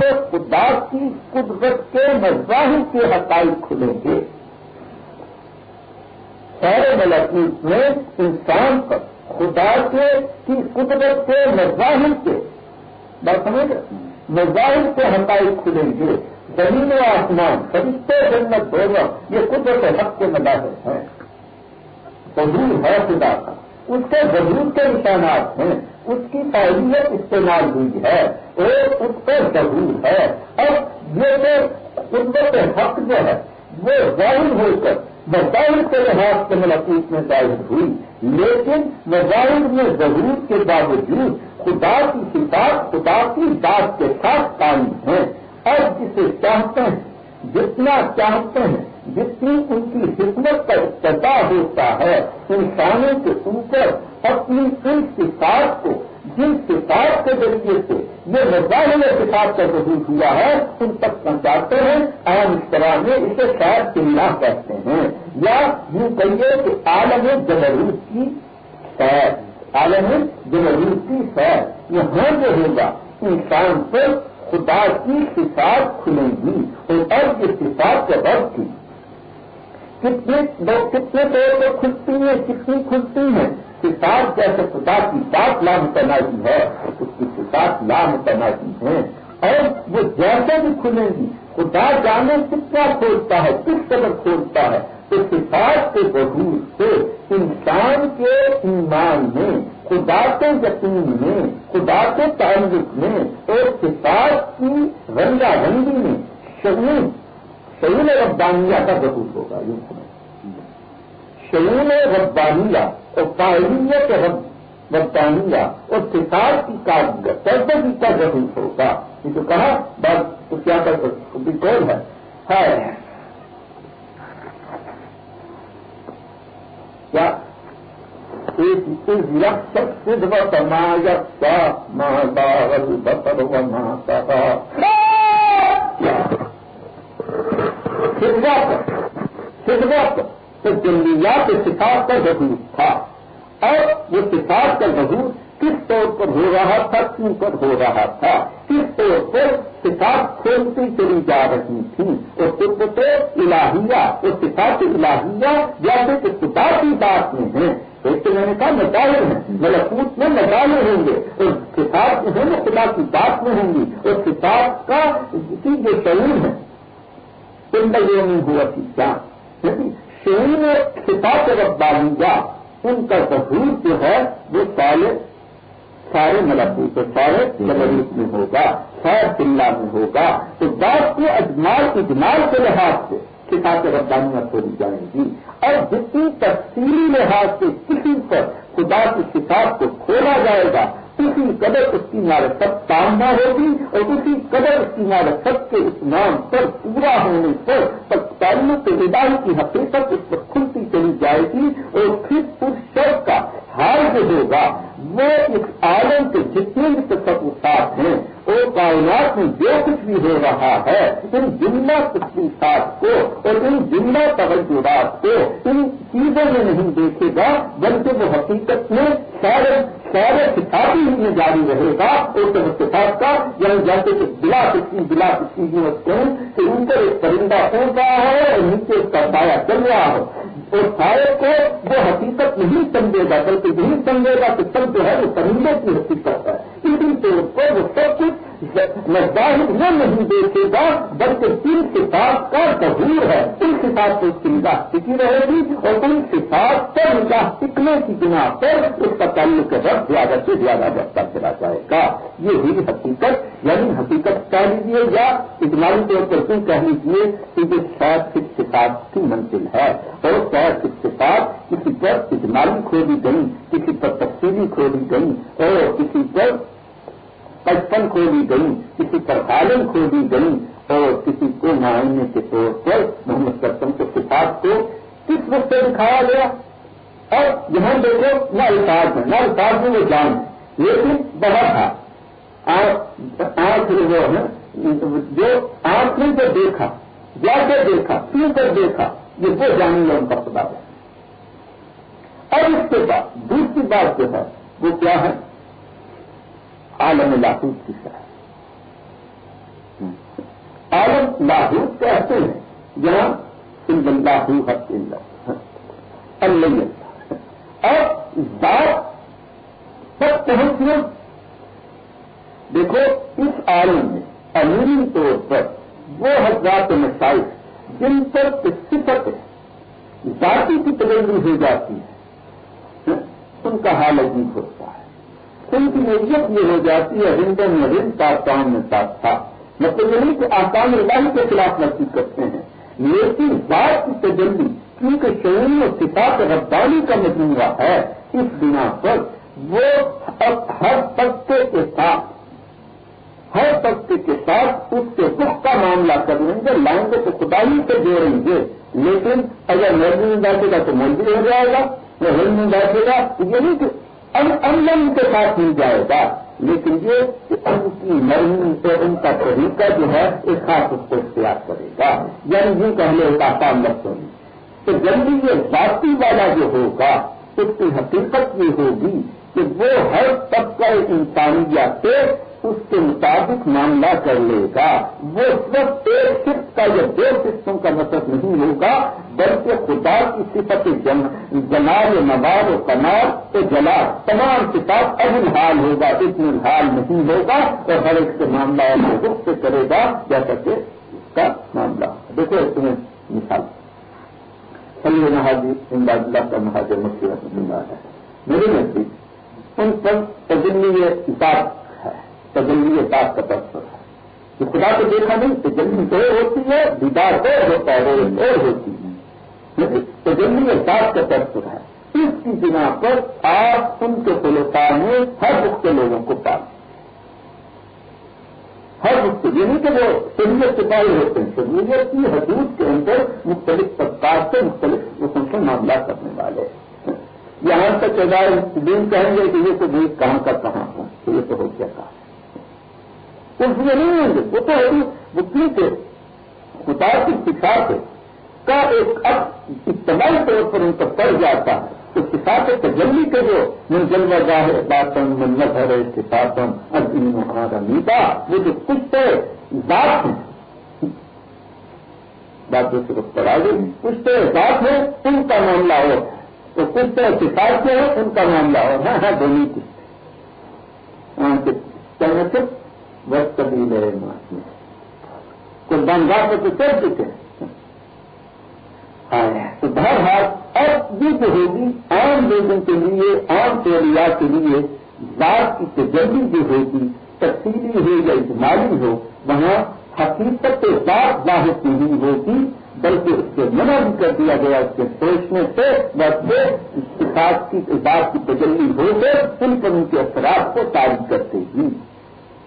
سے خدا کی قدرت کے مظاہر کے حقائق کھلیں گے۔ سارے ملکوت میں انسان پر، خدا کے کی قدرت کے مظاہر کے، بات سمجھ مظاہر کے حقائق کھلیں گے۔ زمین و آسمان، فرشتے جنت ہوگا یہ قدرت حق کے مظاہر ہیں۔ ضرور ہے خدا کا۔ اس کے ضرور کے نشانات ہیں۔ اس کی تعلیت استعمال ہوئی ہے اور اس کا ضرور ہے۔ اب یہ جو قدرت حق جو ہے، وہ ظاہر ہو کر مظاہر کے لحاظ سے ملاقات میں ظاہر ہوئی۔ لیکن مظاہر میں ضرور کے باوجود خدا کی کتاب خدا کی ذات کے ساتھ قائم ہیں۔ اور جسے چاہتے ہیں، جتنا چاہتے ہیں، جتنی ان کی حکمت کا اقتدا ہوتا ہے، انسانوں کے اوپر اپنی ان صفات کو جن صفات کے ذریعے سے۔ یہ مظاہر کتاب کا ظہور ہوا ہے ان تک پہنچاتے ہیں عام اس طرح میں اسے شاید چننا کہتے ہیں۔ یا یوں کہیے کہ عالم جمروت کی سیر عالم جمروت کی سیر یہاں جو ہوگا، انسان پر خدا کی صفات کھلیں گی اور اب یہ صفات کے وقت کی۔ کتنے لوگ کتنے طور پر کھلتی ہیں، کتنی کھلتی ہیں؟ کتاب جیسے خدا کی بات لام تنازی ہے، اس کی کتاب لام تنازی ہے۔ اور وہ جیسے بھی کھلیں گی، خدا جانے کتنا کھولتا ہے، کس قدر کھولتا ہے۔ تو کتاب کے ظہور سے انسان کے ایمان میں، خدا کے یقین میں، خدا کے تعلق میں اور کتاب کی رنگا رنگی میں شعور شعور ربانیہ کا ظہور ہوگا۔ یوں سمجھ شعور ربانیہ اور تعلیت ربانیہ اور کتاب کی کاغذ تربی کا ظہور ہوگا۔ یہ تو کہا، بس تو کیا کر سکتے کون ہے؟ کیا سدھ سماج ماں باغ بسر و ماتا خدمت خدمت، تو جنگلیات صفات کا ضرور تھا۔ اور وہ صفات کا ضرور کس طور پر ہو رہا تھا، کیوں پر ہو رہا تھا؟ کس طور پر صفات کھولتی چلی جا رہی تھی؟ اور قدرت الہیہ اور صفات الہیہ جیسے کہ کتاب کی بات میں ہیں۔ ایک تو میں نے کہا مظاہر ہیں، ملکوت میں مظاہر ہوں گے، اور کتاب جو ہے نا خدا کی بات میں ہوں گی اور کتاب کا کی جو شعور ہے زندگیوں یعنی میں ہوا کی جان شعور کتاب ربانیہ ان کا تصور جو ہے وہ سارے سارے ملکوت سارے ملبوس میں ہوگا، سارے چلا میں ہوگا۔ تو بات کو اجمال اجمال کے لحاظ سے کتاب ربانیاں کھولی جائیں گی۔ اور جتنی تفصیلی لحاظ سے کسی پر خدا کی کتاب کو کھولا جائے گا اسی قدر اس کی معرفت تامنا ہوگی اور اسی قدر اس کی معرفت کے اس نام پر پورا ہونے پر تعلق ادارے کی حقیقت اس پر کھلتی چلی جائے گی اور پھر اس شرط کا حال جو ہوگا، وہ اس عالم کے جتنے بھی تصوفات ہیں اور کائنات میں جو کچھ بھی ہو رہا ہے، ان جملہ تصویرات کو اور ان جملہ توجہات کو ان چیزوں میں نہیں دیکھے گا، بلکہ وہ حقیقت میں سارے سارے کتابی ہی میں جاری رہے گا، اور تو کتاب کا یعنی جیسے کہ بلا کسی بلا کسی کہوں کہ اوپر ایک پرندہ پہنچ رہا ہے اور نیچے اس کا سایہ چل رہا ہو اور سارے کو وہ حقیقت نہیں سمجھے گا، بلکہ نہیں سمجھے گا کہ سب جو ہے وہ پرندے کی حقیقت ہے۔ اسی طور پر وہ سب کچھ ظاہر وہ نہیں دیکھے گا، بلکہ تین کتاب کا ضرور ہے۔ ان کتاب سے اس کی نگاہ ٹکی رہے گی اور ان کتاب پر نگاہ ٹکنے کی بنا پر اس کا تعلق رب زیادہ سے زیادہ بڑھتا چلا جائے گا۔ یہ ہوئی حقیقت یعنی حقیقت کہہ لیجیے یا اجمالی طور پر کیوں کہہ لیجیے کہ یہ شاید کس کتاب کی منزل ہے۔ اور شاید کس کتاب کسی پر اجمالی کھولی گئی کسی پر تفصیلی کھولی گئی اور کسی پر بچپن کھولی گئی کسی پر عالم کھولی گئی اور کسی کو معائنے کے طور پر محمد کرتم کے کتاب کو کس وقت سے دکھایا گیا؟ اور یہاں دیکھو، نہ الفاظ میں نہ الفاظ میں وہ جان لیکن بہت تھا۔ آنکھ جو ہے، جو آنکھ نے جو دیکھا جیسے دیکھا کیوں کر دیکھا، یہ وہ جانیں گے ان کا خدا ہے۔ اور اس کے بعد، دوسری بات جو ہے، وہ کیا ہے؟ عالم لاہوت کی طرح۔ عالم لاہوت کہتے ہیں جہاں سند اللہ حق اللہ اللہ اور ذات تک پہنچنا دیکھو، اس عالم میں، امیر طور پر، وہ حضرات مسائل، جن پر صفت ذاتی کی تبدیلی ہو جاتی ہے، ان کا حال عجیب ہوتا ہے۔ ان کی نوعیت یہ ہو جاتی ہے ہندن میں ہند کا کام میں ساتھ تھا۔ مطلب یہ نہیں کہ آسان اللہ کے خلاف نقصی کرتے ہیں۔ لیکن ذات کی تجلی کیونکہ شعوری اور صفات ربانی کا مجموعہ ہے، اس بنا پر وہ ہر طبقے کے ساتھ، ہر طبقے کے ساتھ اس کے دکھ کا معاملہ کر لیں گے۔ لائن کو تو خدائی سے جوڑیں گے۔ لیکن اگر مرضی میں بیٹھے گا تو مرضی ہو جائے گا یا ہند میں بیٹھے گا، یہ نہیں کہ ان کے ساتھ مل جائے گا۔ لیکن یہ کہ ان کی مرضی سے ان کا طریقہ جو ہے، ایک خاص اس کو اختیار کرے گا۔ یعنی یوں کہ ایک آسان لفظوں میں تو جلدی یہ ذاتی والا جو ہوگا، اس کی حقیقت یہ ہوگی کہ وہ ہر طبقہ انسانیت سے اس کے مطابق معاملہ کر لے گا۔ وہ صرف ایک صرف کا یا دو قسطوں کا مطلب نہیں ہوگا۔ بلکہ خدا کی صفت جلال نوار و کنار تو جلا تمام صفات اب حال ہوگا اتنے حال نہیں ہوگا اور ہر ایک سے معاملہ رخ سے کرے گا جیسا کہ اس کا معاملہ دیکھو تمہیں مثال۔ سلی مہاجی امداد اللہ کا مہاجر مکھی رحمۃ اللہ ہے۔ میرے نزدیک ان پر تجلی ذات تجلی بات کا تصور ہے۔ خدا کو دیکھا نہیں، تجلی تو ہوتی ہے، دیدار اور ہوتا ہے اور ہوتی ہے۔ تجلی بات کا تصور ہے اس کی بنا پر آپ ان کے خلوصار میں ہر وقت کے لوگوں کو پالیں ہر وقت یہ نہیں کہ وہ شریعت سپاہی ہوتے ہیں شریعت کی حدود کے اندر مختلف طبقات سے مختلف قسم سے معاملہ کرنے والے یہاں تک دن کہیں گے کہ یہ تو کہاں کا کہاں ہوں تو یہ تو ہو کیا کہا اس میں نہیں ہوں گے وہ تو وہ کیونکہ خدا کی سکھاتے کا ایک اب اجتماعی طور پر ان پر پڑ جاتا ہے۔ تو سکھاتے تجلی کے جو منجل وجہ ہے باتن منت ہے سکھاتم ارجن ہمارا نیتا، وہ جو کچھ تو ذات ہیں بات جو صرف پڑھا گئی کچھ تو ذات ہے ان کا معاملہ اور تو کچھ تو سکھات کے ہیں، ان کا معاملہ اور ہے۔ ہاں،, ہاں دونوں کی۔ ہاں، کہنے بس کبھی میرے ماس میں کچھ بنگا میں تو چل چکے تو بہرحال اب یہ جو ہوگی عام لوگوں کے لیے، عام سہولیات کے لیے بات کی تجربی جو ہوگی، تفصیلی ہو یا اجمالی ہو، وہاں حقیقت کے ساتھ ظاہر نہیں ہوگی، بلکہ اس سے منع بھی کر دیا گیا، اس کے سوچنے سے، بس بات کی بات کی تجلی ہو کر ان پر ان کے اثرات کو تاریخ کرتے گی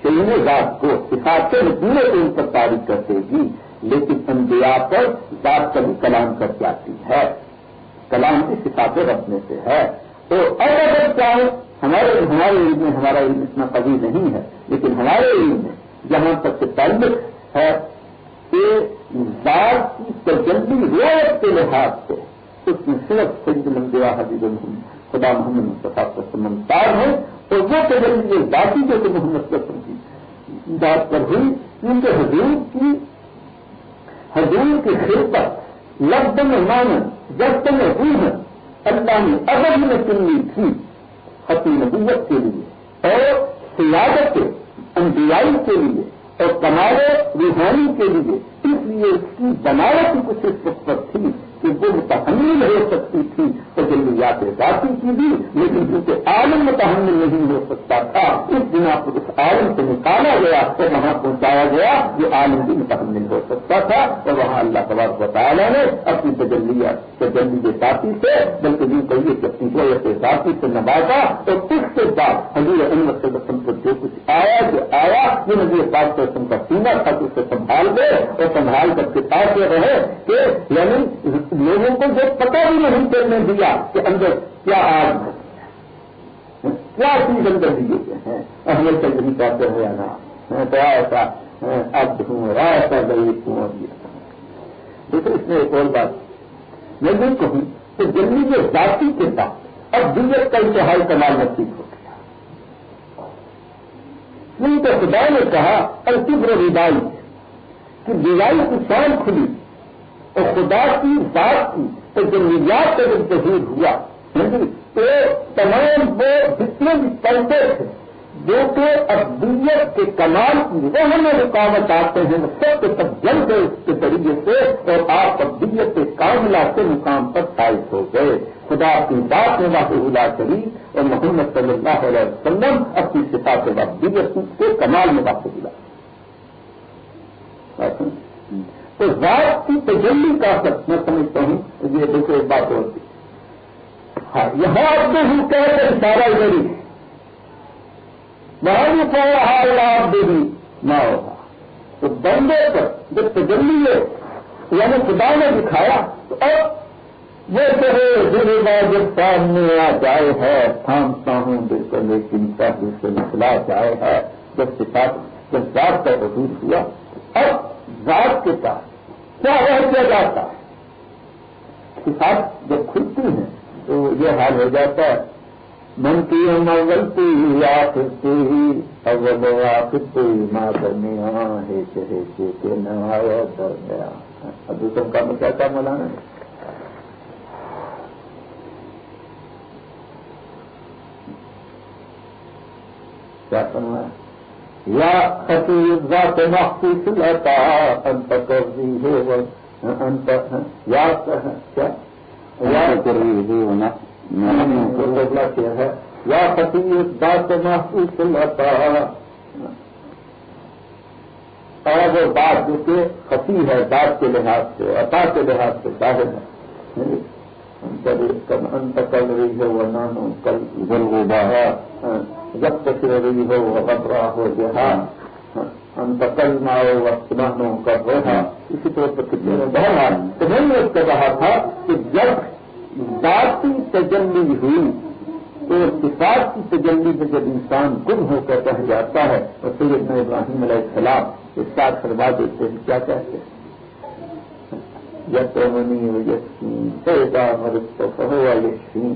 علم ذات کو صفات سے پورے ان پر تعریف کرتے گی لیکن انبیاء پر ذات کا بھی کلام کر کے آتی ہے؟ کلام کی صفات رکھنے سے ہے۔ تو اب اگر چاہے، ہمارے ہمارے علم میں ہمارا علم اتنا قوی نہیں ہے، لیکن ہمارے علم میں جہاں تک سے تعلق ہے کہ ذات کی تجلی روز کے لحاظ سے، اس میں صرف سید لمبیا حضیب الحمد خدا محمد مصطفیٰ کا سمندار ہے، اور وہ تجربے یہ ذاتی جو کہ محمد قسم کی بات پر ہوئی کیونکہ حضور کی حضور کی خدمت لفظ میں مانو جب میں ہوئی ہے، اللہ نے اگر میں چننی تھی حتی نبوت کے لیے اور سیادت انبیائی کے لیے اور کمارے روحانی کے لیے، اس لیے اس کی بناوٹ کچھ اس وقت پر تھی۔ کہ وہ متحمل ہو سکتی تھی تو جلدیات ذاتی کی بھی، لیکن کیونکہ عالم متحمل نہیں ہو سکتا تھا، اس بنا پر اس عالم سے نکالا گیا تو وہاں پہنچایا گیا جو عالم بھی متحمل ہو سکتا تھا اور وہاں اللہ تبار بطالہ نے اپنی تجلیات تجلی ذاتی سے، بلکہ یوں کہیے کہ اپنی وجہ سے ذاتی سے نبازا تو اس کے بعد حضور احمد سے رسم کو جو کچھ آیا، جو آیا جو نبی پاک رسم کا سینا تھا اسے سنبھال دے اور سنبھال کر کے پاس رہے کہ یعنی لوگوں کو جو پتہ بھی نہیں کرنے دیا کہ اندر کیا آگ ہے۔ کیا چیز اندر دیے گئے ہیں؟ احمد چند نہیں کہتے ہیں نا تو ایسا اب ہوں، ایسا غریب ہوں اور یہ دیکھو، اس میں ایک اور بات۔ میں نہیں کہوں کہ جلدی کے ذاتی کے ساتھ اب دیگر کا انتہائی کمال نصیب ہو گیا۔ ان کو خدا نے کہا، الکبر ردائی کہ ریائی کی شان کھلی۔ اور خدا کی بات کی تو جو نجات کا جب ظہور ہوا ہاں جی؟ تو تمام وہ جتنے بھی پردے تھے، جو کہ ابدیت کے کمال کی وہ ہمیں رکاوٹ آتے ہیں سب کے سب جل گئے اس کے طریقے سے اور آپ ابدیت کے کاملہ کے مقام پر فائد ہو گئے۔ خدا کی بات میں واقع اللہ شریف اور محمد صلی اللہ علیہ وسلم اپنی صفات ابدیت کے کمال میں واقع ہوا۔ تو ذات کی تجلی کا سب میں سمجھتا ہوں یہ دوسرے بات ہوتی ہاں یہاں اب ہوں کہہ کر سارا ادھر وہاں بھی ہاں، آپ بھی۔ نہ ہوگا۔ تو بندے پر جب تجلی ہے یعنی خدا نے دکھایا، تو اب وہ کہے بار جب سامنے آ جائے ہے تھامتا ہوں بالکل لیکن پہلے سے نکلا جائے ہے۔ جب ساتھ جب ذات کا وجود ہوا اب ذات کے ساتھ، کیا رہ کیا جاتا ہے کتاب جب کھلتی ہیں، تو یہ حال ہو جاتا ہے۔ منتی ہم اولتی آخرتی اول آخرتی ماں درمیاں ہے چہے کے نوایا کر گیا اب دوسروں کا میں کیا کام ملانا ہے؟ کیا کرنا ہے یا خطیب ذات لتا انت کر ہے یا کیا ہے یا فصیح اور وہ بات جو کہ خفی ہے بات کے لحاظ سے عطا کے لحاظ سے ظاہر ہے انت کر رہی ہے وہ نانو کل گل جب تک رہی ہو وہ ببرا ہو جہاں کل نہ ہو وقت نانو کر رہا اسی طور پر کتنے بہت تو میں نے اس کو کہا تھا کہ جب ذاتی تجلی ہوئی تو صفات کی تجلی میں جب انسان گم ہو کر کہہ جاتا ہے اور سید ابراہیم علیہ السلام اس ساتھ کروا دیتے ہیں کیا کہتے ہیں؟ یسنی یسین سیدا مرد کہو یسین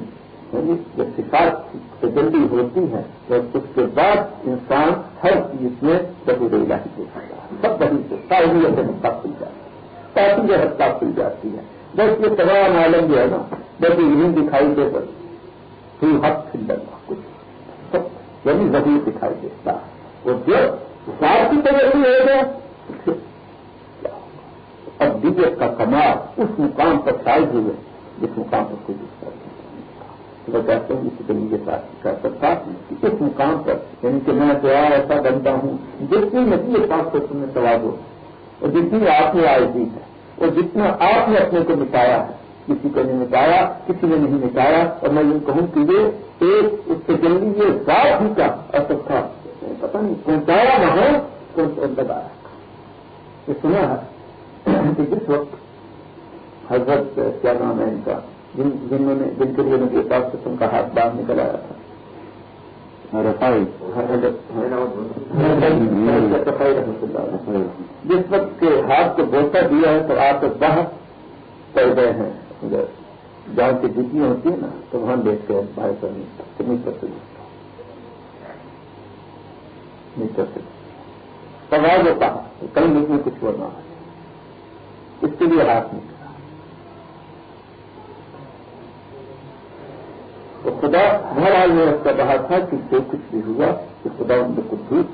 یعنی جب صفات کی تجلی ہوتی ہے تو اس کے بعد انسان ہر چیز میں بہت الہی دیکھتا ہے۔ سب بہت سے تعلیت حد کھل جاتی ہے۔ کافی حد کھل جاتی ہے۔ بس یہ تمام عالم جو ہے نا جب یہ دکھائی دے پر پھر حق کھل جاتا کچھ یعنی ضرور دکھائی دیتا وہ جو ساتھ کی طرح ہو گیا، اب دیگر کا کمال اس مقام پر شاید ہوئے، جس مقام پر کوئی دوسرا میں کہتے ہیں اسی طریقے کے ساتھ کر سکتا کہ اس مقام پر یعنی کہ میں تو ایسا بنتا ہوں جتنی نتیجے پاس کو تم نے سوال ہو، اور جتنی آپ نے آئے دی ہے، اور جتنا آپ نے اپنے کو مٹایا ہے۔ کسی کو نہیں مٹایا، کسی نے نہیں مٹایا، اور میں یہ کہوں کہ یہ ایک اس سے جلدی یہ ذات ہی کا اثر تھا۔ پتا نہیں پہنچایا نہ ہو دبایا یہ سنا ہے کہ جس وقت حضرت، کیا نام ہے ان کا؟ جن جنہوں نے جن کے لیے نبی پاک تم کا ہاتھ باہر نکل آیا تھا۔ جس وقت کے ہاتھ کو بوتا دیا ہے تو آپ باہر پڑ گئے ہیں۔ جہاں کی جتنی ہوتی ہے نا تو وہاں دیکھ کے بھائی کر نہیں کر سکتے۔ نہیں کر سکتے۔ سوال ہوتا کل میں کچھ ہونا ہے اس کے لیے ہاتھ نہیں۔ تو خدا ہر حال میں اس کا کہا تھا کہ جو کچھ بھی ہوا کہ خدا ان کو کچھ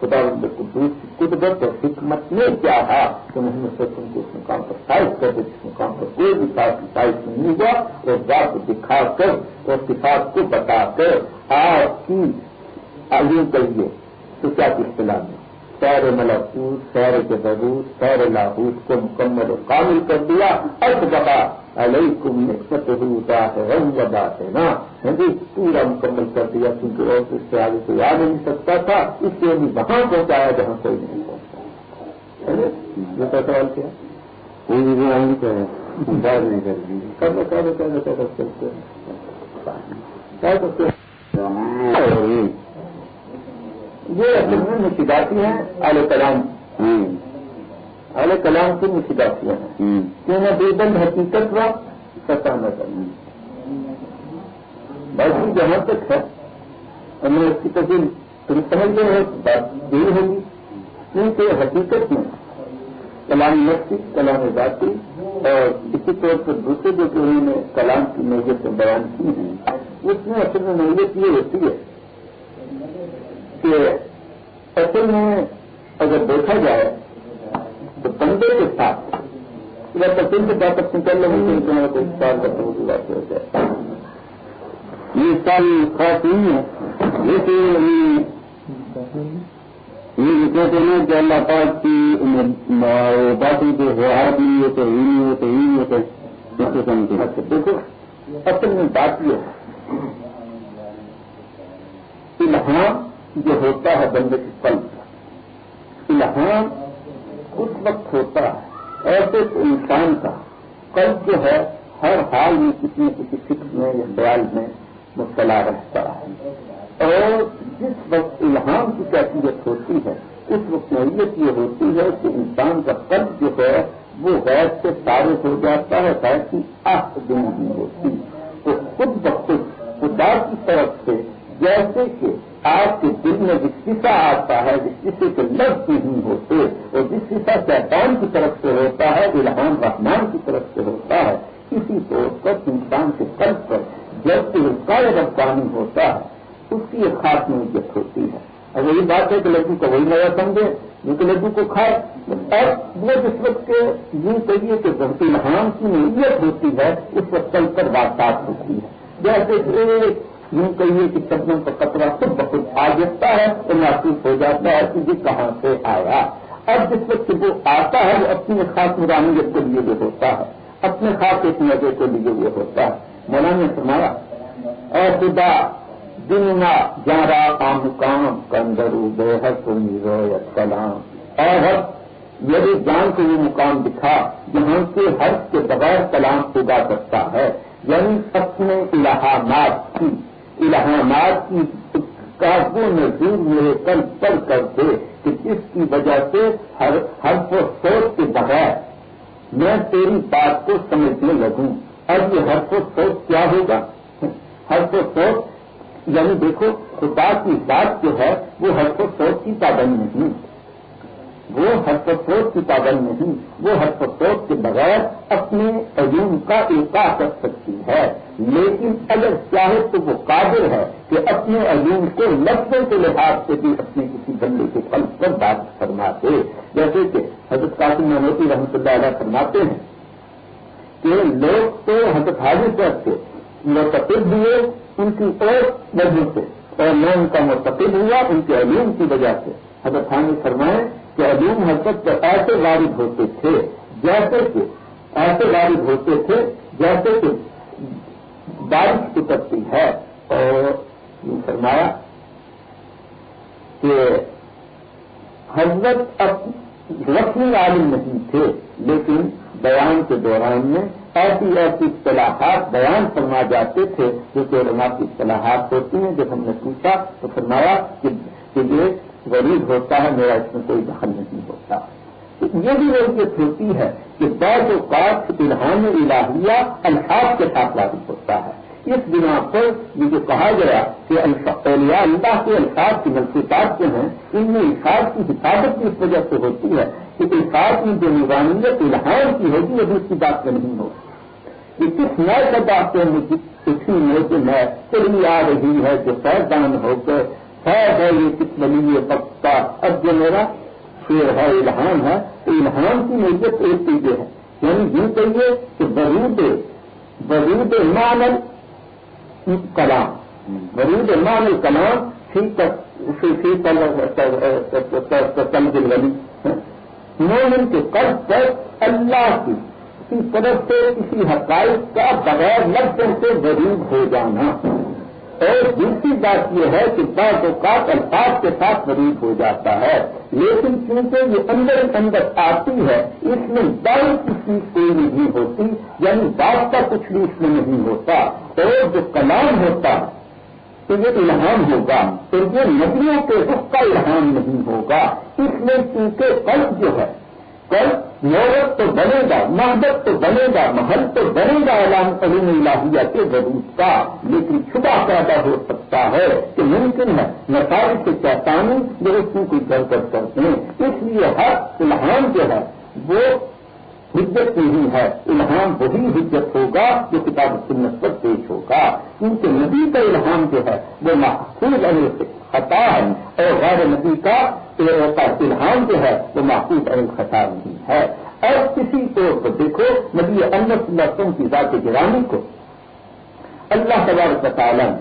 خدا بند قدوس کی قدرت اور حکمت نے کیا تھا کہ محمد سچن کو اس مقام پر سائز کر دے، جس مقام پر کوئی بھی سائز نہیں ہوا، اور ذات دکھا کر اور کتاب کو بتا کر آپ کی آگے کریے تو کیا اصطلاح میں سیر ملکوت سیر کے ضرور سیر لاہوت کو مکمل و کامل کر دیا ارد بتا علیکم نسبت ہوتا ہے رنگ بات ہے نا جی پورا مکمل کر دیا کیونکہ اور اس سے آگے کوئی آ نہیں سکتا تھا اس لیے بھی وہاں پہنچایا جہاں کوئی نہیں پہنچا سوال کیا کوئی بھی نہیں کر سکتے کرتے یہ اصل میں مصیباتی ہیں اعلی کلام۔ اعلی کلام کی مصیباتیاں ہیں۔ کیوں نہ بے بند حقیقت ہوا ستا نہ کرنا باقی جہاں تک ہے اور میں اس کی تفصیل تم سمجھتے ہو بات یہی ہوگی۔ کیونکہ حقیقت میں کلام نفسی کلام ذاتی اور اسی طور پر دوسرے جو کہ انہوں نے کلام کی نوعیت بیان کی ہیں اس میں اصل میں نوعیت یہ ہوتی ہے کہ اصل میں اگر دیکھا جائے تو بندے کے ساتھ یا تین سے بات اپنی کر لیں گے کہ کوئی سال کا کی بات ہو جائے یہ سال خاص نہیں ہے۔ لیکن یہ کہتے ہیں کہ اللہ پاک کی باتیں جو ہے بھی ہوتے، ہی نہیں ہوتے، ہی نہیں ہوتے۔ جیسے سمجھے اچھا دیکھو، اصل میں بات یہ ہے الہام جو ہوتا ہے بندے کے پل الہام اس وقت ہوتا ہے۔ ایسے انسان کا قلب جو ہے، ہر حال میں کسی نہ کسی فکر میں یا خیال میں مبتلا رہتا ہے۔ اور جس وقت الہام کی کیفیت ہوتی ہے، اس وقت نوعیت یہ ہوتی ہے کہ انسان کا قلب جو ہے، وہ غیر سے تارے ہو جاتا ہے، غیر کی آخ دن نہیں ہوتی تو خود بخود خدا کی طرف سے جیسے کہ آپ کے دل میں جس قصہ آتا ہے، جس قصے کے لفظ نہیں ہوتے، اور جس قصہ شیطان کی طرف سے ہوتا ہے، الہام رحمان کی طرف سے ہوتا ہے، اسی طور پر انسان کے قلب پر جبکہ اس کا رفتانی ہوتا ہے، اس کی ایک خاص نوعیت ہوتی ہے۔ اور یہی بات ہے کہ لڈو کو وہی نیا سمجھے جو کہ لڈو کو کھائے اور وہ جس وقت کے یوں کہیے کہ الحام کی نوعیت ہوتی ہے، اس وقت چل کر بات بات ہوتی ہے۔ جیسے یوں کہیے کہ قدموں کا کترا خود بخود آ جاتا ہے تو محسوس ہو جاتا ہے کہ یہ کہاں سے آیا۔ اب جس وقت وہ آتا ہے، وہ اپنی خاص مرانیت کے لیے جو ہوتا ہے۔ اپنے خاص ایک نظر کے لیے وہ ہوتا ہے۔ مولانا نے سنایا اور خدا دنیا جارا کام کام کندرو بے حد رویت کلام اور میری جان کو یہ مقام دکھا جہاں سے حرف کے بغیر کلام اگا سکتا ہے۔ یعنی اپنے الہامات۔ کی الحامات کی کافوں میں دور میرے کل پر کر دے کہ اس کی وجہ سے ہر حرف و سوچ کے بغیر میں تیری بات کو سمجھنے لگوں۔ اب یہ حرف و سوچ کیا ہوگا؟ حرف و سوچ یعنی دیکھو، خدا کی بات جو ہے، وہ ہر کو سوچ کی پابند نہیں۔ وہ ہر سوچ کی پابند نہیں، وہ ہر سوچ کے بغیر اپنے عجوم کا ایکا کر سکتی ہے۔ لیکن اگر چاہے تو وہ قابل ہے کہ اپنے عجوم کو لفظوں کے لحاظ سے بھی اپنے کسی بندے کے پل پر بات فرما دے جیسے کہ حضرت قاسم منوتی رحمۃ اللہ علیہ فرماتے ہیں کہ لوگ تو حضرت حاضر صاحب سے مرتب ہوئے ان کی اور وجہ سے، اور میں ان کا مرتب ہوا ان کے علوم کی وجہ سے۔ حضرت خان نے فرمائے کہ علوم حضرت پر ایسے غالب ہوتے تھے جیسے کہ ایسے غالب ہوتے تھے جیسے کہ بارش اترتی ہے۔ اور فرمایا کہ حضرت اب رسمی عالم نہیں تھے، لیکن بیان کے دوران میں ایسی ایسی اصطلاحات بیان فرما جاتے تھے جو کہ علماء کی اصطلاحات ہوتی ہیں، جب ہم نے پوچھا تو فرمایا کہ یہ غریب ہوتا ہے، میرا اس میں کوئی دخل نہیں ہوتا۔ یہ بھی ضرورت ہوتی ہے کہ بعض اوقات الحان الہیہ الفاظ کے ساتھ لاگو ہوتا ہے۔ اس بنا پر یہ جو کہا گیا کہ اولیاء اللہ کے الفاظ کی منصوبات جو ہیں، ان میں الفاظ کی حفاظت کی اس وجہ سے ہوتی ہے کہ الفاظ میں جو نظامیت الحام کی ہوگی وہ دوسری بات میں نہیں ہوگی یہ کس نئے کا بات ہے اسی میں جو میں چلی آ رہی ہے، جو فیضان ہو کر ہے یہ کس بلی پکتا اب جو میرا شیر ہے الحام ہے، تو کی نیت ایک چیزیں ہے۔ یعنی یوں کہیے کہ برود برود مانل کلام۔ غریب مان الکلام ولی۔ مومن کے قرض پر اللہ کی طرف سے کسی حقائق کا بغیر لفظوں سے غریب ہو جانا۔ اور دوسری بات یہ ہے کہ بعض اوقات الفاظ کے ساتھ غریب ہو جاتا ہے، لیکن چونکہ یہ اندر اندر آتی ہے، اس میں دل کی چیز کوئی نہیں ہوتی یعنی بات کا کچھ بھی اس میں نہیں ہوتا۔ اور جو کلام ہوتا تو یہ الہام ہوگا تو یہ ندیوں کے رخ کا الہام نہیں ہوگا۔ اس میں چونکہ قلب جو ہے، قلب نورت تو بنے گا، محبت تو بنے گا، محل تو بنے گا علام علوم الہیہ کے ضرورت کا۔ لیکن چھپا پیدا ہو سکتا ہے کہ ممکن ہے نساری سے چاہتانی جو اس کی گڑبڑ کرتے ہیں۔ اس لیے ہر الحان جو ہے، وہ حجت نہیں ہے۔ الہام وہی حجت ہوگا جو کتاب سنت پر پیش ہوگا۔ کیونکہ نبی کا الہام جو ہے، وہ محفوظ علی سے خطا ہے اور غیر نبی کا الہام جو ہے وہ محفوظ علی خطا نہیں ہے۔ اور کسی طور پر دیکھو، نبی اللہ وسلم کی ذات گرانی کو اللہ تبارک تعالیٰ نے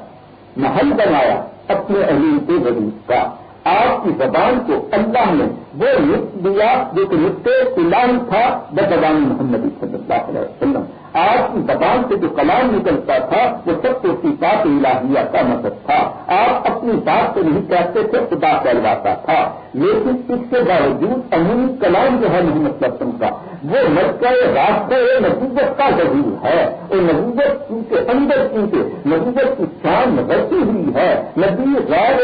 محل بنایا اپنے علیم کے وجود کا۔ آپ کی زبان کو اللہ نے وہ لطف دیا جو کہ لطف کلام تھا بدبان محمد صلی اللہ علیہ وسلم۔ آپ کی زبان سے جو کلام نکلتا تھا، وہ سب کو صفات الہیہ کا مدد تھا۔ آپ اپنی بات کو نہیں کہتے تھے خدا کہلواتا تھا۔ لیکن اس کے باوجود عمومی کلام جو ہے، محمد وسلم کا، وہ مرکز راستہ نبوت کا ضرور ہے۔ اور نبوت کیونکہ اندر کیونکہ نبوت کی شان رسی ہوئی ہے۔ نبی غیر،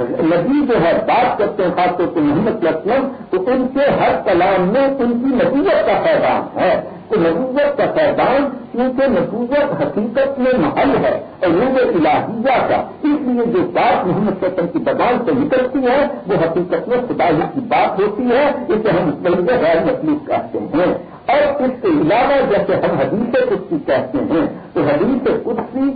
نبی جو ہے، بات کرتے ہیں، خاص طور پہ محمد لکشمن تو ان کے ہر کلام میں ان کی نبوت کا پیغام ہے۔ تو نبوت کا پیغام کیونکہ نبوت حقیقت میں محل ہے اور روب الہیہ کا، اس لیے جو بات محمد سطن کی زبان سے نکلتی ہے، وہ حقیقت میں خدا ہی کی بات ہوتی ہے، اسے ہم مطلب غیر مخلوق کہتے ہیں۔ اور اس کے علاوہ جیسے ہم حدیث کرسی کہتے ہیں، تو حدیث کرسی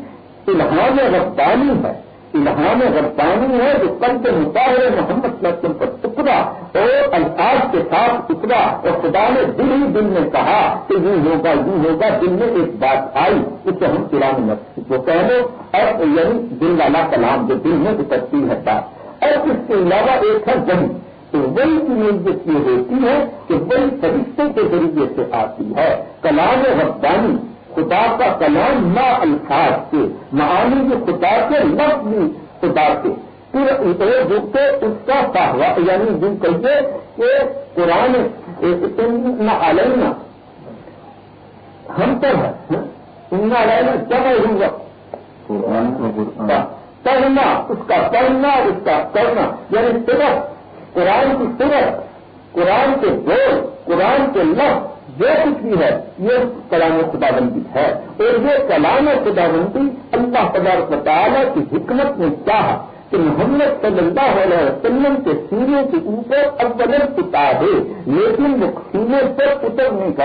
الحام رفتانی ہے۔ الہام ربانی ہے جو کل کے مطالعے محمد صلی اللہ علیہ وسلم پر ٹکڑا اور الفاظ کے ساتھ ٹکڑا اور خدا نے دل ہی دل میں کہا کہ یوں ہوگا یوں ہوگا، دل میں ایک بات آئی، اسے ہم قرآن کو کہہ لو اور یعنی دل والا کلام جو دل میں اترتی ہے بات۔ اور اس کے علاوہ ایک ہے جنگ تو وہی نیوز یہ ہوتی ہے کہ وہی فرشتے کے ذریعے سے آتی ہے۔ کلام ربانی خدا کا کلام نہ الفاظ سے معانی جو خدا کے لفظ بھی خدا کے۔ پھر جھکتے اس کا سہوا یعنی جو کہیے کہ قرآن نہ علینا ہم تو ہے ان علینا جب ہوگا قرآن پڑھنا اس کا پڑھنا اس کا کرنا۔ یعنی صرف قرآن کی صرف قرآن کے بول قرآن کے لفظ۔ جو کچھ بھی ہے، یہ کلام خدا بندی ہے۔ اور یہ کلام خدا بندی اللہ تبارک تعالیٰ کی حکمت نے چاہا کہ محمد صلی اللہ علیہ وسلم کے سینے کے اوپر اول کتاب ہے، لیکن وہ سینے پر اترنے کا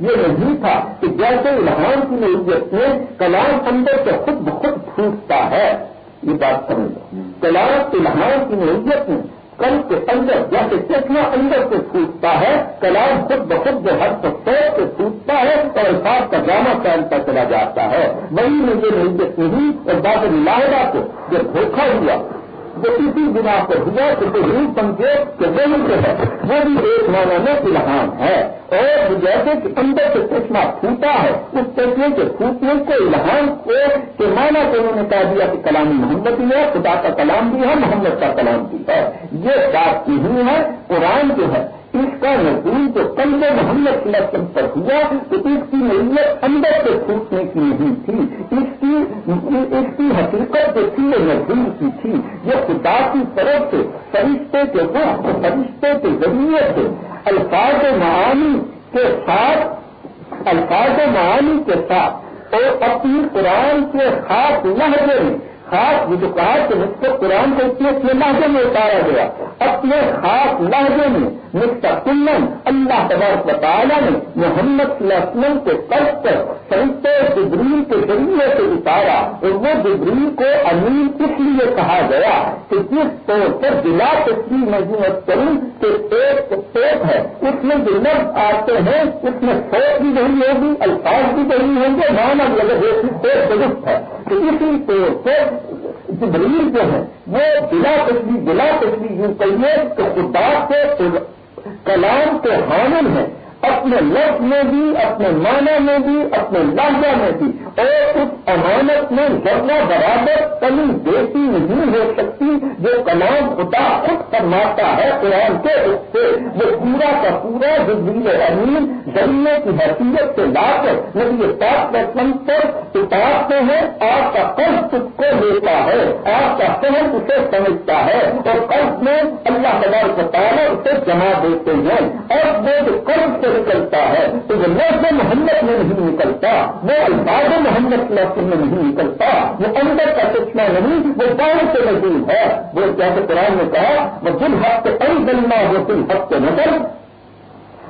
یہ نہیں تھا کہ جیسے الحان کی نوعیت میں کلام اندر سے خود بخود پھوٹتا ہے۔ یہ بات سمجھو۔ کلام الحان کی نوعیت میں کل کے اندر جیسے چشمہ اندر سے پھوٹتا ہے، کلام خود بخود جو ہر سو سے پھوٹتا ہے اور الفاظ کا جامع پہنتا چلا جاتا ہے۔ وہی مجھے نہیں اور بات لاہدہ کو جو دھوکھا ہوا وہ کسی بنا پر ہوا تو ضرور سمجھے کہ وہی سے ہے، وہ بھی ایک معنی میں الحام ہے۔ اور جیسے کہ اندر سے چشمہ پھوٹا ہے، اس چشمے کے پھوٹنے کو الحام کو کہ معنی کو انہوں نے کہہ دیا کہ کلامی محمد ہی ہے، خدا کا کلام بھی ہے، محمد کا کلام بھی ہے۔ یہ بات کی ہی ہے، قرآن جو ہے اس کا نزول جو کل محمد وسلم پر ہوا، تو اس کی نیت اندر سے پھوٹنے کی نہیں تھی۔ اس کی اس کی حقیقت جو تھی، وہ نزول کی تھی۔ یہ خدا کی طرف سے فرشتے کے وقت، فرشتے کے ذریعے سے الفاظ معانی کے ساتھ، الفاظ معانی کے ساتھ، اور اپنی قرآن کے خاص لہجے میں خاص جو کہا کہ مجھ کو قرآن کو اتنے اپنے لہجے میں اتارا گیا، اپنے خاص لہجے میں مستقل اللہ تبارک تعالیٰ نے محمد صلی اللہ علیہ وسلم کے قرض پر سنتے جبریل کے ذریعے سے اتارا اور وہ جبریل کو امین اس لیے کہا گیا کہ جس طور پر بلا تصویر مجموعت کروں کہ ایک پیٹ ہے، اس میں جو لفظ آتے ہیں، اس میں سوچ بھی نہیں ہوگی، الفاظ بھی نہیں ہوں گے مانا لگے درست ہے۔ تو اسی طور پر دلیل جو ہے، وہ بلا تصویر بلا تصویر یوں کہیے کہ خدا کے کلام کے حامل ہے اپنے لفظ میں بھی، اپنے معنی میں بھی، اپنے لہجہ میں بھی۔ اور اس امانت میں ذرا برابر کمی بیٹی نہیں ہو سکتی جو کلام خدا خود فرماتا ہے قرآن کے اس سے۔ وہ پورا کا پورا جبریل امین ذریعے کی حیثیت سے لا کر نبی پاک رسم پر اتارتے ہیں۔ آپ کا قرض خود کو لیتا ہے۔ آپ کا سہن اسے سمجھتا ہے اور قرض میں اللہ تعالیٰ کو تعالیٰ اسے جمع دیتے ہیں۔ اور وہ جو قرض سے نکلتا ہے، تو وہ لفظ محمد میں نہیں نکلتا۔ وہ الفاظ محمد لفظ میں نہیں نکلتا، وہ اندر کا چشمہ نہیں، وہ باہر سے موجود ہے۔ وہ جیسے قرآن نے کہا وہ دل حق کے اندر وہ دل حق کے نظر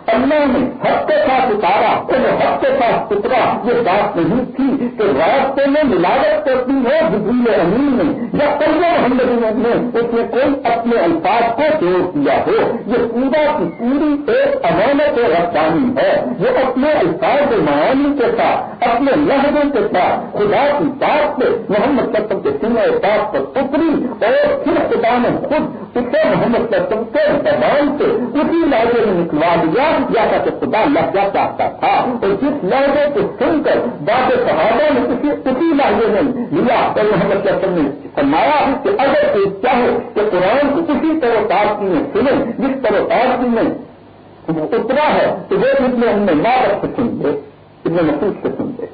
اللہ نے حق کے ساتھ اتارا تو حق کے ساتھ اترا۔ یہ بات نہیں تھی کہ راستے میں ملاوٹ کرتی ہے بجلی امین میں یا پہلے ہندوت میں اس نے کوئی اپنے الفاظ کو جوڑ دیا ہو۔ یہ پورا کی پوری ایک امانت رفتانی ہے۔ وہ اپنے الفاظ معانی کے ساتھ، اپنے لہجوں کے ساتھ خدا کی بات سے محمد قسم کے سنگھ پاس پر اتری اور پھر خدا نے خود اسے محمد قسم کے زبان سے اسی لہجے میں نکلوا دیا۔ یا کہ خدا لہجہ چاہتا تھا اور جس لہجے کو سن کر باب صحابہ نے کسی اسی لہجے میں لیا اور محمد وسلم نے فرمایا کہ اگر کوئی چاہے کہ قرآن کو اسی طرح تارکی میں سنیں جس طرح تارکی میں اترا ہے، تو وہ اتنے ہم نے مارک سے سن دے اتنے محسوس سے سن دے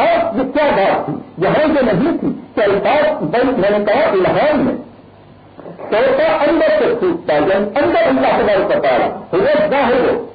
اور یہ کیا بات تھی؟ یہاں جو نہیں تھی کہ الفاظ میں نے کہا الحان میں سوتا اندر سے ٹوٹتا ہے اندر اللہ کے بتا رہا روز ظاہر ہو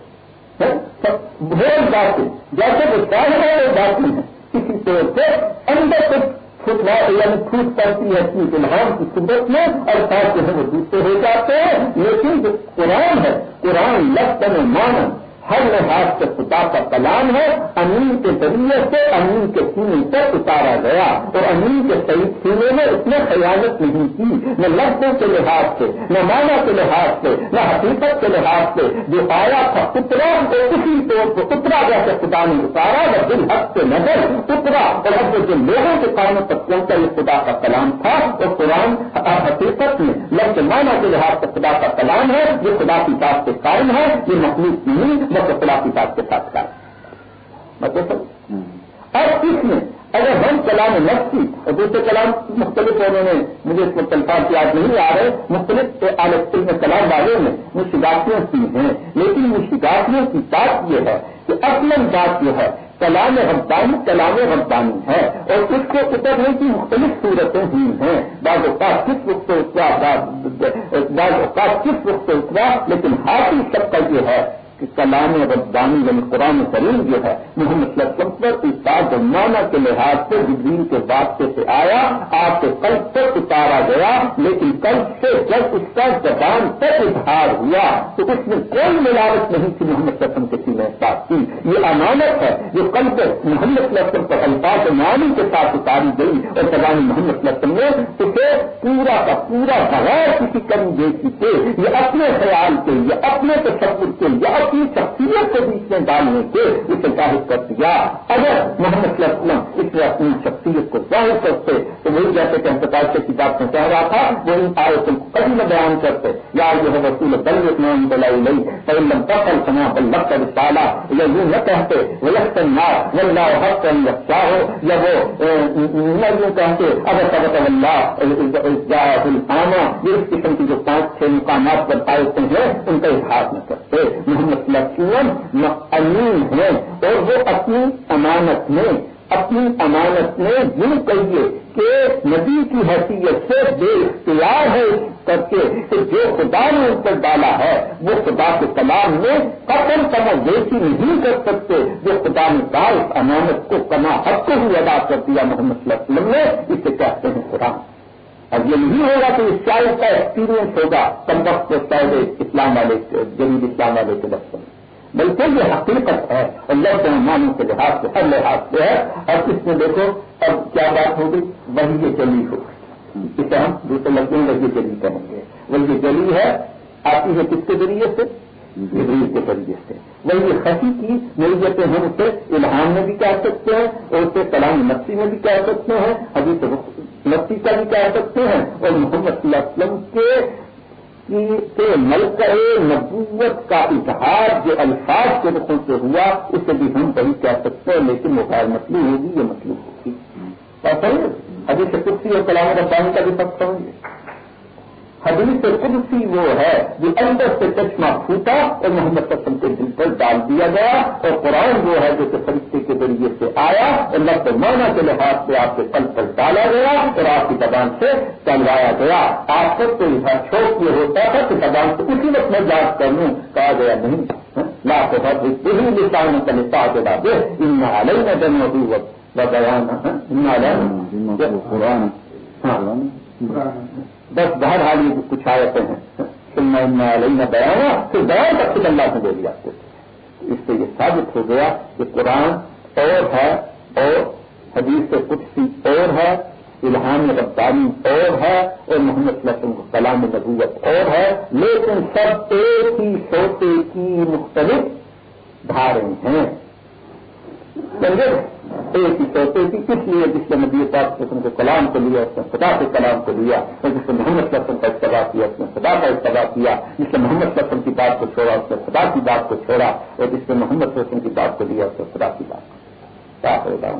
بھول باقی جیسے وہ ظاہر ہے وہ باقی ہے۔ کسی طور سے اندر سے چھوٹنا یعنی پھوٹ پڑتی ہے، اپنی الحام کی صورت میں اور ساتھ جو ہے وہ دوسرے ہو جاتے ہیں۔ لیکن جو قرآن ہے، قرآن لفظ میں مانن ہر لحاظ سے خدا کا کلام ہے، امین کے ذریعے سے، امین کے سینے تک اتارا گیا اور امین کے صحیح سینے میں اس نے خیالت نہیں کی، نہ لفظوں کے لحاظ سے، نہ مانا کے لحاظ سے، نہ حقیقت کے لحاظ سے، جو آیا تھا اترا تو اسی طور پر اترا جیسے خدا نے اتارا، وہ دل حق سے نظر اترا اور اب جو لوگوں کے کاموں تک پہنچا، یہ خدا کا کلام تھا اور قرآن حقیقت میں لفظ مانا کے لحاظ سے خدا کا کلام ہے، یہ خدا کی بات قائم ہے، یہ مخلوق نہیں خلا کی کے ساتھ کر اور اس میں اگر ہم کلام نفسی، اور دوسرے کلام مختلف انہوں نے مجھے اس وقت الفاظ یاد نہیں آ رہے، مختلف میں کلام والوں نے مشکلاتوں کی ہیں، لیکن مشکلاتوں کی بات یہ ہے کہ اصل بات یہ ہے، کلام ربانی کلام ربانی ہے، اور اس کو اترنے کی مختلف صورتیں ہوئی ہیں۔ بعض اوقات کس وقت سے اترا بعض اوقات کس وقت سے اترا لیکن ہاتھی سب کا یہ ہے۔ کہ کلام ربانی یعنی قرآن کریم جو ہے، محمد وسلم پر استاد مانا کے لحاظ سے جبرین کے واسطے سے آیا، آپ کے کل تک اتارا گیا، لیکن کل سے جب اس کا زبان تک اظہار ہوا، تو اس میں کوئی ملاوٹ نہیں تھی محمد وسلم کے سینے ساتھ کی۔ یہ امانت ہے جو کل سے محمد وسلم پر الفاظ معنی کے ساتھ اتاری گئی اور زبان محمد وسلم نے اسے پورا کا پورا بغیر کسی کمی دیکھی تھے یہ اپنے خیال کے یہ اپنے تصور کے یہ اپنی شخصیت کو بیچ میں ڈالنے کے اسے ظاہر کر دیا۔ اگر محمد صلی اللہ علیہ وسلم اس میں اپنی شخصیت کو ظاہر کرتے، تو وہی جیسے کہ ہم سے کتاب میں کہہ رہا تھا وہ ان آیتوں کو کبھی نہ بیان کرتے، یا جو ہے وسیل بل نام بلائی نہیں پہلم پسل سنا بل کر سالا یا یوں نہ کہتے وہ لکھن ولہ حق یا ہو یا وہ نہ یوں کہتے، اگر سبت اللہ یہ اس قسم کی جو پانچ چھ مقامات پر پائے ہیں، ان کا اظہار نہ کرتے۔ محمد مطلب امین ہے اور وہ اپنی امانت میں، اپنی امانت میں یوں کہیے کہ نبی کی حیثیت سے بے اختیار ہے کر کے کہ جو خدا نے اس پر ڈالا ہے، وہ خدا کے کلام میں قتل کما ویسی نہیں کر سکتے۔ جو خدا نے کہا، اس امانت کو کما حق کو بھی ادا کر دیا محمد صلی اللہ علیہ وسلم نے، اسے کہتے ہیں قرآن۔ اب یہ نہیں ہوگا کہ اس شاید کا ایکسپیرئنس ہوگا کم وقت کے اسلام والے جدید اسلام والے کے لفظ میں۔ بلکہ یہ حقیقت ہے اور لفظ مانوں کے لحاظ سے، ہر لحاظ سے ہے۔ اور اس میں دیکھو، اب کیا بات ہوگی؟ وہی یہ جلی ہوگی۔ اسے ہم دوسرے لفظ میں وہی جلی کہیں گے۔ وہی یہ جلی ہے، آتی ہے کس کے ذریعے سے؟ جبریل کے ذریعے سے۔ وہی خفی کی ملکتیں ہم اسے الہام میں بھی کہہ سکتے ہیں، اور اسے کلام نفسی میں بھی کہہ سکتے ہیں ابھی تو کا بھی کہہ سکتے ہیں، اور محمد صلی اللہ علیہ وسلم کے کے نبوت کا اظہار جو الفاظ کے رخوں سے ہوا، اسے بھی ہم وہی کہہ سکتے ہیں، لیکن وہ غیر ہوگی، یہ مسئلہ ہوگی۔ اور ابھی سے کسی اور کلام رسانی کا بھی فرق سمجھے۔ حدیث قدسی وہ ہے جو اندر سے چشمہ پھوٹا اور محمد قسم کے دل پر ڈال دیا گیا اور قرآن وہ ہے جو کہ فرشتے کے ذریعے سے آیا اور لفظ مونا کے لحاظ سے آپ کے پل پر ڈالا گیا اور آپ کی زبان سے چلوایا گیا۔ آپ کو یہ چھوٹ یہ ہوتا تھا کہ زبان سے اسی وقت میں یاد کر لوں، کہا گیا نہیں۔ لاکھ وہی کا لسا کے بعد علیہ میں جن قرآن۔ ہاں۔ بس بہر حال یہ کچھ آیتیں ہیں۔ سننا علیہ بیانا پھر بیان تک خود اللہ سے دے دیا۔ کو اس سے یہ ثابت ہو گیا کہ قرآن اور ہے اور حدیث سے کچھ اور ہے، الہام رفتاری اور ہے اور محمد وسلم کو کلام نبوت اور ہے، لیکن سب ایک ہی سوتے کی مختلف دھاریں ہیں۔ سمجھے ایک ہی کہتے تھی اس لیے؟ جس نے نبی پاک قسم کے کلام کو لیا، اس نے خدا کے کلام کو لیا، اور جس نے محمد قسم کا استعمال کیا، اس نے خدا کا استعمال کیا، جس نے محمد قسم کی بات کو چھوڑا، اس نے خدا کی بات کو چھوڑا، اور جس نے محمد قسم کی بات کو لیا، اس نے خدا کی بات کو کیا ہوگا